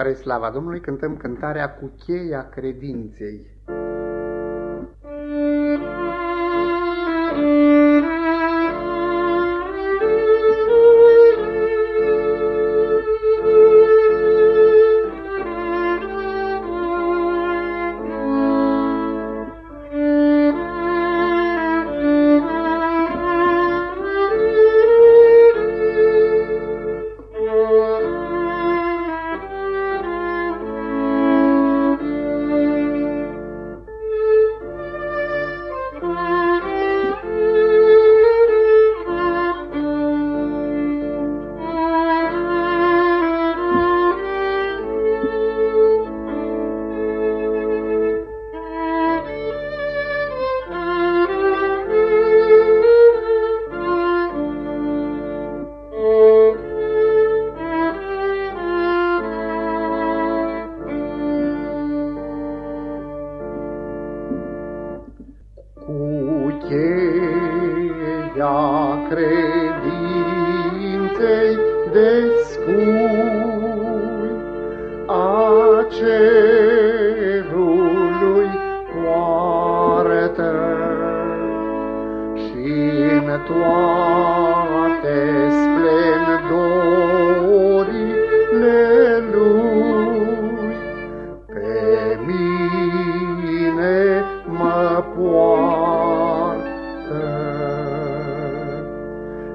Spre slava Domnului cântăm cântarea cu cheia credinței. Cheia credinței descui a cerului poartă și în toate splendorile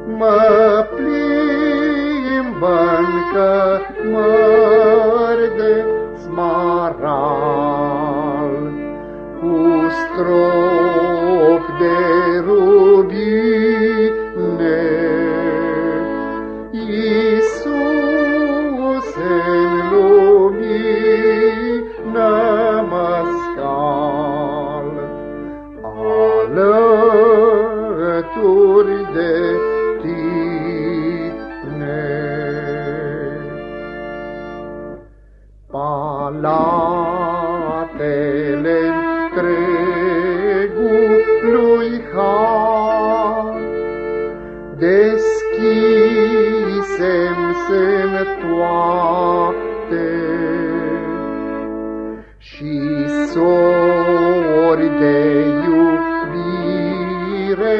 mă plimbă în cămări de smaral, cu strop de rubine. Iisus în lumină mă scal, alături Palatele întregului har, deschisem sunt toate și sori de iubire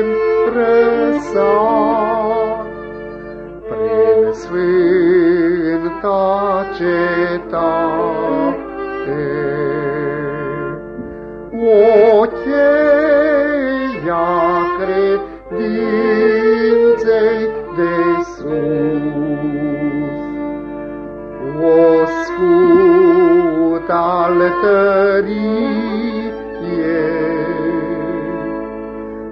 răsar prin sfânta cetate. Credinței de sus, o scut al tăriei,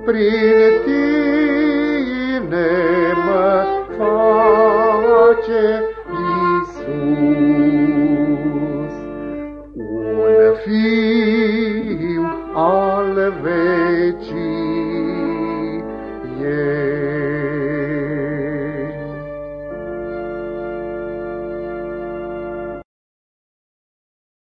prin tine mă face Iisus.